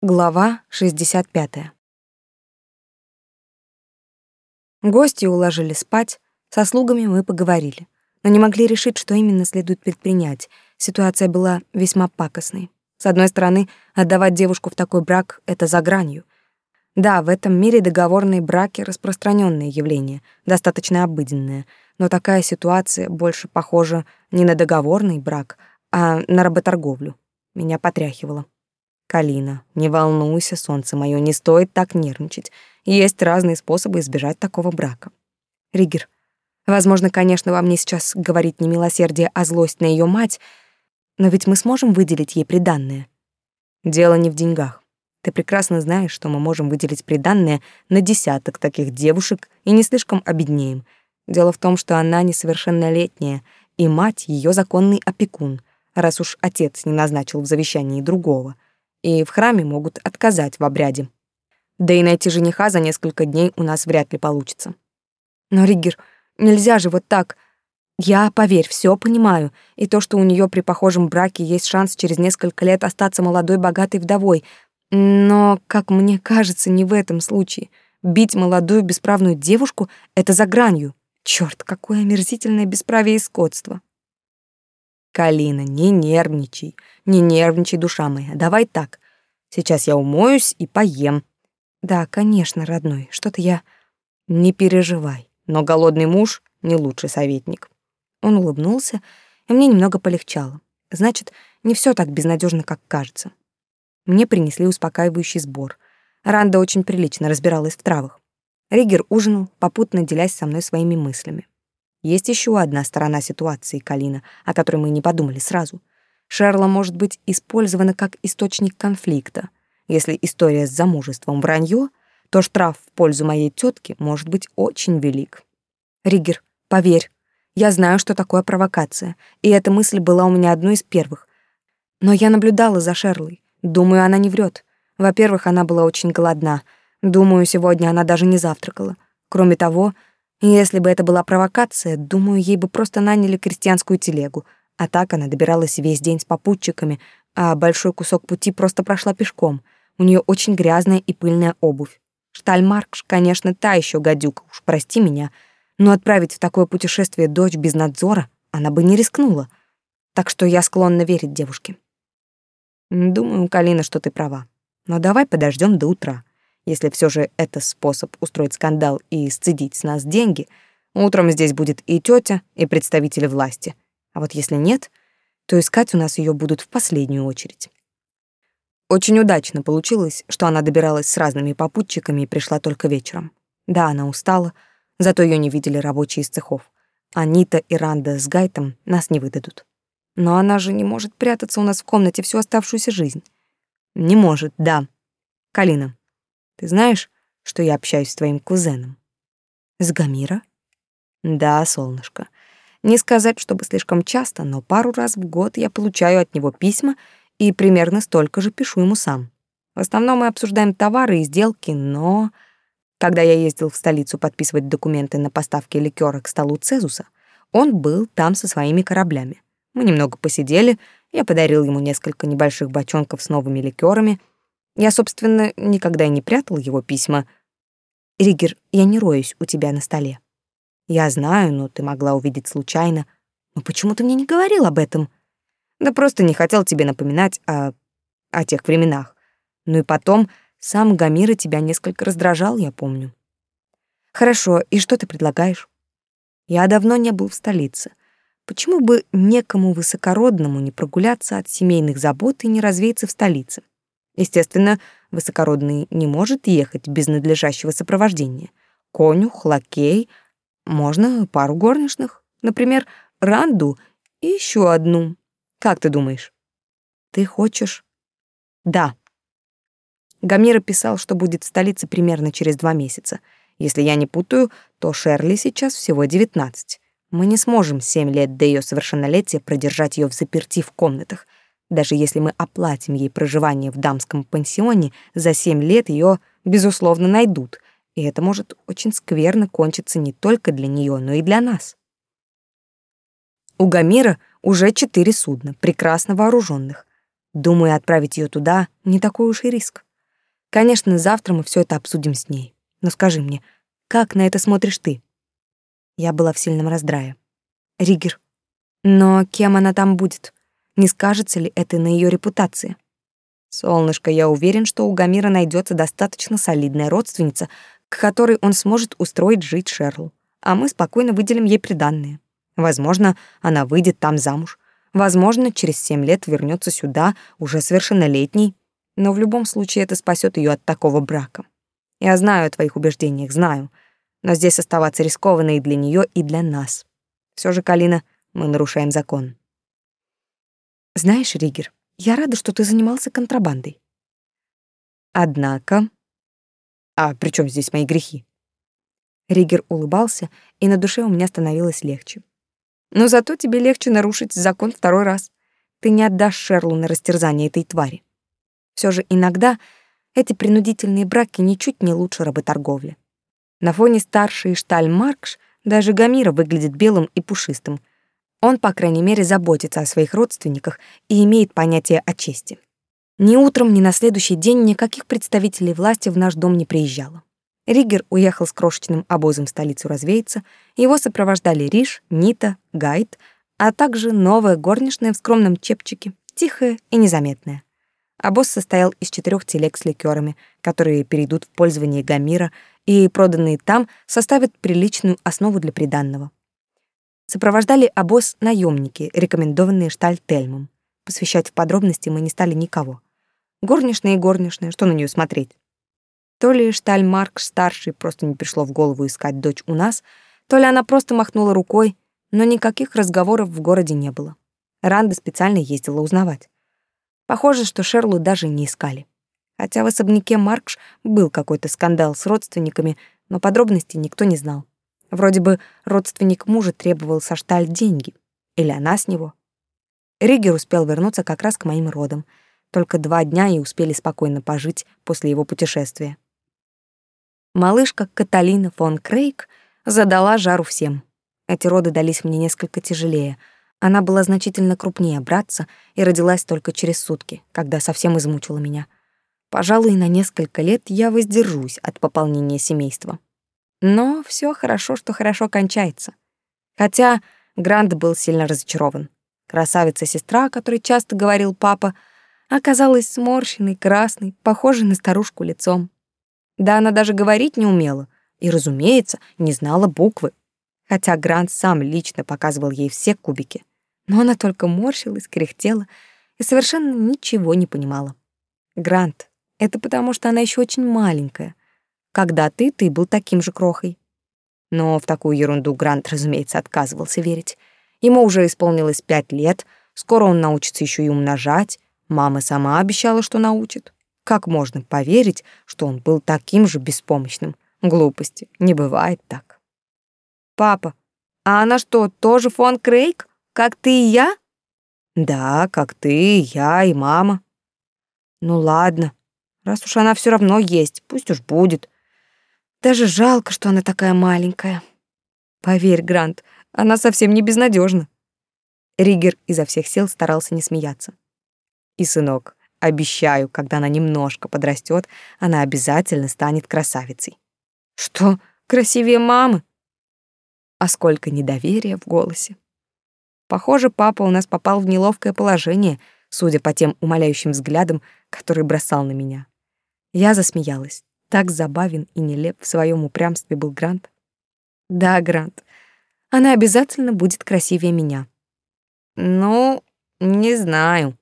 Глава 65. Гости уложили спать, со слугами мы поговорили, но не могли решить, что именно следует предпринять. Ситуация была весьма пакостной. С одной стороны, отдавать девушку в такой брак — это за гранью. Да, в этом мире договорные браки — распространенное явление, достаточно обыденное, но такая ситуация больше похожа не на договорный брак, а на работорговлю. Меня потряхивало. Калина, не волнуйся, солнце мое, не стоит так нервничать. Есть разные способы избежать такого брака. Ригер, возможно, конечно, во мне сейчас говорит не милосердие, а злость на ее мать, но ведь мы сможем выделить ей приданное. Дело не в деньгах. Ты прекрасно знаешь, что мы можем выделить приданное на десяток таких девушек и не слишком обеднеем. Дело в том, что она несовершеннолетняя, и мать ее законный опекун, раз уж отец не назначил в завещании другого — и в храме могут отказать в обряде. Да и найти жениха за несколько дней у нас вряд ли получится. Но, Риггер, нельзя же вот так. Я, поверь, все понимаю. И то, что у нее при похожем браке есть шанс через несколько лет остаться молодой богатой вдовой. Но, как мне кажется, не в этом случае. Бить молодую бесправную девушку — это за гранью. Черт, какое омерзительное бесправие и скотство. Калина, не нервничай, не нервничай, душа моя. Давай так. Сейчас я умоюсь и поем. Да, конечно, родной, что-то я... Не переживай, но голодный муж не лучший советник. Он улыбнулся, и мне немного полегчало. Значит, не все так безнадежно, как кажется. Мне принесли успокаивающий сбор. Ранда очень прилично разбиралась в травах. Ригер ужинал, попутно делясь со мной своими мыслями. Есть еще одна сторона ситуации, Калина, о которой мы не подумали сразу. Шерла может быть использована как источник конфликта. Если история с замужеством вранье, то штраф в пользу моей тетки может быть очень велик. Ригер, поверь, я знаю, что такое провокация, и эта мысль была у меня одной из первых. Но я наблюдала за Шерлой. Думаю, она не врет. Во-первых, она была очень голодна. Думаю, сегодня она даже не завтракала. Кроме того, если бы это была провокация, думаю, ей бы просто наняли крестьянскую телегу, а так она добиралась весь день с попутчиками, а большой кусок пути просто прошла пешком. У нее очень грязная и пыльная обувь. Штальмаркш, конечно, та еще гадюка, уж прости меня, но отправить в такое путешествие дочь без надзора она бы не рискнула. Так что я склонна верить девушке. Думаю, Калина, что ты права. Но давай подождем до утра. Если все же это способ устроить скандал и сцедить с нас деньги, утром здесь будет и тетя, и представители власти. А вот если нет, то искать у нас ее будут в последнюю очередь. Очень удачно получилось, что она добиралась с разными попутчиками и пришла только вечером. Да, она устала, зато ее не видели рабочие из цехов. Анита и Ранда с Гайтом нас не выдадут. Но она же не может прятаться у нас в комнате всю оставшуюся жизнь. Не может, да. Калина, ты знаешь, что я общаюсь с твоим кузеном? С Гамира? Да, солнышко. Не сказать, чтобы слишком часто, но пару раз в год я получаю от него письма и примерно столько же пишу ему сам. В основном мы обсуждаем товары и сделки, но... Когда я ездил в столицу подписывать документы на поставки ликера к столу Цезуса, он был там со своими кораблями. Мы немного посидели, я подарил ему несколько небольших бочонков с новыми ликерами — я, собственно, никогда не прятал его письма. Ригер, я не роюсь у тебя на столе. Я знаю, но ты могла увидеть случайно. Но почему ты мне не говорил об этом? Да просто не хотел тебе напоминать о... о тех временах. Ну и потом, сам Гамира тебя несколько раздражал, я помню. Хорошо, и что ты предлагаешь? Я давно не был в столице. Почему бы некому высокородному не прогуляться от семейных забот и не развеяться в столице? Естественно, высокородный не может ехать без надлежащего сопровождения. Конюх, лакей, можно пару горничных, например, Ранду и еще одну. Как ты думаешь? Ты хочешь? Да. Гамира писал, что будет в столице примерно через два месяца. Если я не путаю, то Шерли сейчас всего девятнадцать. Мы не сможем семь лет до ее совершеннолетия продержать ее в заперти в комнатах — даже если мы оплатим ей проживание в дамском пансионе, за семь лет ее, безусловно, найдут, и это может очень скверно кончиться не только для нее, но и для нас. У Гамира уже четыре судна, прекрасно вооруженных. Думаю, отправить ее туда не такой уж и риск. Конечно, завтра мы все это обсудим с ней. Но скажи мне, как на это смотришь ты? Я была в сильном раздрае. Ригер. Но кем она там будет? Не скажется ли это на ее репутации? Солнышко, я уверен, что у Гамира найдется достаточно солидная родственница, к которой он сможет устроить жить Шерлу, а мы спокойно выделим ей приданное. Возможно, она выйдет там замуж. Возможно, через семь лет вернется сюда, уже совершеннолетней. Но в любом случае это спасет ее от такого брака. Я знаю о твоих убеждениях, знаю. Но здесь оставаться рискованно и для нее, и для нас. Все же, Калина, мы нарушаем закон. Знаешь, Ригер, я рада, что ты занимался контрабандой. Однако... А при чем здесь мои грехи? Ригер улыбался, и на душе у меня становилось легче. Но зато тебе легче нарушить закон второй раз. Ты не отдашь Шерлу на растерзание этой твари. Все же иногда эти принудительные браки ничуть не лучше работорговли. На фоне старшей Шталь Маркш даже Гамира выглядит белым и пушистым. Он, по крайней мере, заботится о своих родственниках и имеет понятие о чести. Ни утром, ни на следующий день никаких представителей власти в наш дом не приезжало. Ригер уехал с крошечным обозом в столицу развеяться, его сопровождали Риш, Нита, Гайд, а также новая горничная в скромном чепчике, тихая и незаметная. Обоз состоял из четырех телег с ликерами, которые перейдут в пользование Гамира и проданные там составят приличную основу для приданного. Сопровождали обоз наемники, рекомендованные Штальтельмом. Посвящать в подробности мы не стали никого. Горничная и горничная, что на нее смотреть? То ли Штальмарк старший просто не пришло в голову искать дочь у нас, то ли она просто махнула рукой, но никаких разговоров в городе не было. Ранда специально ездила узнавать. Похоже, что Шерлу даже не искали. Хотя в особняке Маркш был какой-то скандал с родственниками, но подробностей никто не знал. Вроде бы родственник мужа требовал со Шталь деньги. Или она с него. Ригер успел вернуться как раз к моим родам. Только два дня и успели спокойно пожить после его путешествия малышка Каталина фон Крейг задала жару всем. Эти роды дались мне несколько тяжелее. Она была значительно крупнее братца и родилась только через сутки, когда совсем измучила меня. Пожалуй, на несколько лет я воздержусь от пополнения семейства. Но все хорошо, что хорошо кончается. Хотя Грант был сильно разочарован. Красавица-сестра, о которой часто говорил папа, оказалась сморщенной, красной, похожей на старушку лицом. Да она даже говорить не умела и, разумеется, не знала буквы. Хотя Грант сам лично показывал ей все кубики. Но она только морщилась, кряхтела и совершенно ничего не понимала. Грант, это потому, что она еще очень маленькая. Когда ты, ты был таким же крохой. Но в такую ерунду Грант, разумеется, отказывался верить. Ему уже исполнилось пять лет, скоро он научится еще и умножать. Мама сама обещала, что научит. Как можно поверить, что он был таким же беспомощным? Глупости, не бывает так. Папа, а она что, тоже фон Крейг, как ты и я? Да, как ты, я и мама. Ну ладно, раз уж она все равно есть, пусть уж будет. Даже жалко, что она такая маленькая. Поверь, Грант, она совсем не безнадежна. Ригер изо всех сил старался не смеяться. И сынок, Обещаю, когда она немножко подрастет, она обязательно станет красавицей. Что, красивее мамы? А сколько недоверия в голосе. Похоже, папа у нас попал в неловкое положение, судя по тем умоляющим взглядам, которые бросал на меня. Я засмеялась. Так забавен и нелеп в своем упрямстве был Грант. Да, Грант, она обязательно будет красивее меня. Ну, не знаю,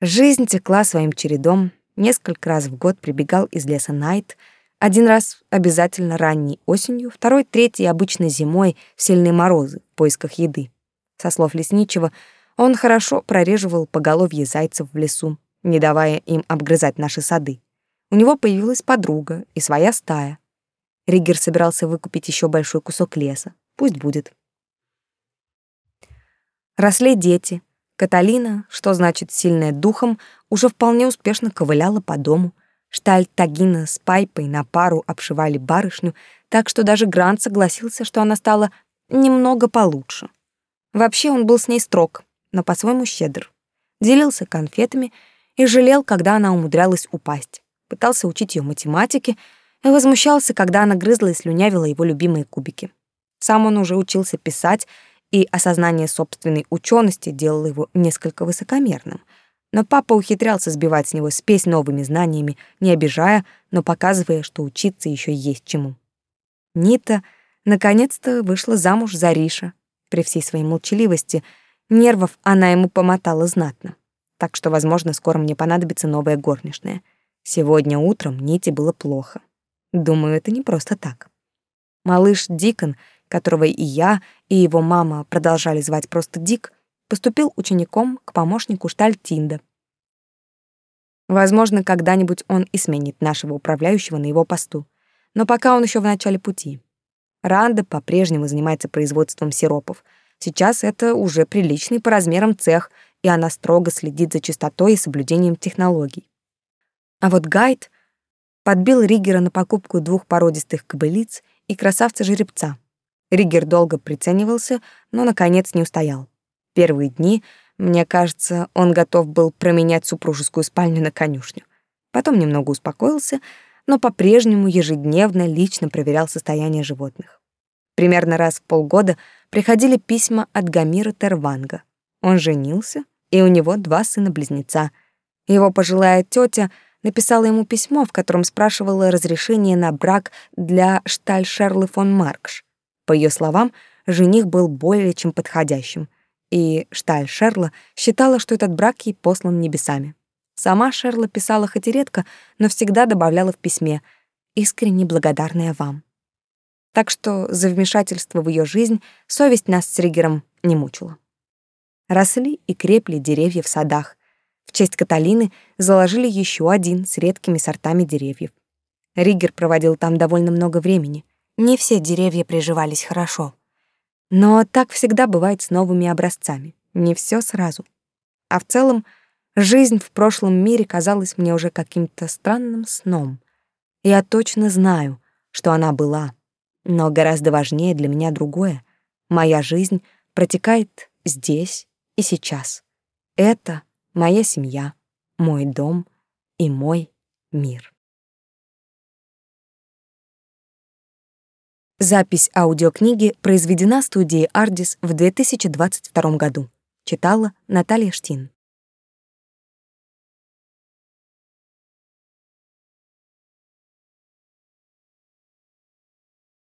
Жизнь текла своим чередом. Несколько раз в год прибегал из леса Найт, один раз обязательно ранней осенью, второй, третий обычно зимой в сильные морозы в поисках еды. Со слов лесничего, он хорошо прореживал поголовье зайцев в лесу, не давая им обгрызать наши сады. У него появилась подруга и своя стая. Риггер собирался выкупить еще большой кусок леса. Пусть будет. Росли дети, Каталина, что значит сильная духом, уже вполне успешно ковыляла по дому. Шталь Тагина с Пайпой на пару обшивали барышню, так что даже Грант согласился, что она стала немного получше. Вообще он был с ней строг, но по-своему щедр. Делился конфетами и жалел, когда она умудрялась упасть. Пытался учить ее математике и возмущался, когда она грызла и слюнявила его любимые кубики. Сам он уже учился писать, и осознание собственной учености делало его несколько высокомерным. Но папа ухитрялся сбивать с него спесь новыми знаниями, не обижая, но показывая, что учиться еще есть чему. Нита наконец-то вышла замуж за Риша. При всей своей молчаливости нервов она ему помотала знатно. Так что, возможно, скоро мне понадобится новая горничная. Сегодня утром Ните было плохо. Думаю, это не просто так. Малыш Дикон которого и я, и его мама продолжали звать просто Дик, поступил учеником к помощнику Штальтинда. Возможно, когда-нибудь он и сменит нашего управляющего на его посту, но пока он еще в начале пути. Ранда по-прежнему занимается производством сиропов. Сейчас это уже приличный по размерам цех, и она строго следит за чистотой и соблюдением технологий. А вот Гайд подбил Ригера на покупку двух породистых кобылиц и красавца-жеребца — Ригер долго приценивался, но, наконец, не устоял. Первые дни, мне кажется, он готов был променять супружескую спальню на конюшню. Потом немного успокоился, но по-прежнему ежедневно лично проверял состояние животных. Примерно раз в полгода приходили письма от Гамира Терванга. Он женился, и у него два сына-близнеца. Его пожилая тетя написала ему письмо, в котором спрашивала разрешение на брак для Штальшерлы фон Маркш. По ее словам, жених был более чем подходящим, и Шталь Шерла считала, что этот брак ей послан небесами. Сама Шерла писала хоть и редко, но всегда добавляла в письме «искренне благодарная вам». Так что за вмешательство в ее жизнь совесть нас с Ригером не мучила. Росли и крепли деревья в садах. В честь Каталины заложили еще один с редкими сортами деревьев. Ригер проводил там довольно много времени. Не все деревья приживались хорошо. Но так всегда бывает с новыми образцами. Не все сразу. А в целом, жизнь в прошлом мире казалась мне уже каким-то странным сном. Я точно знаю, что она была. Но гораздо важнее для меня другое. Моя жизнь протекает здесь и сейчас. Это моя семья, мой дом и мой мир. Запись аудиокниги произведена студией Ardis в 2022 году. Читала Наталья Штин.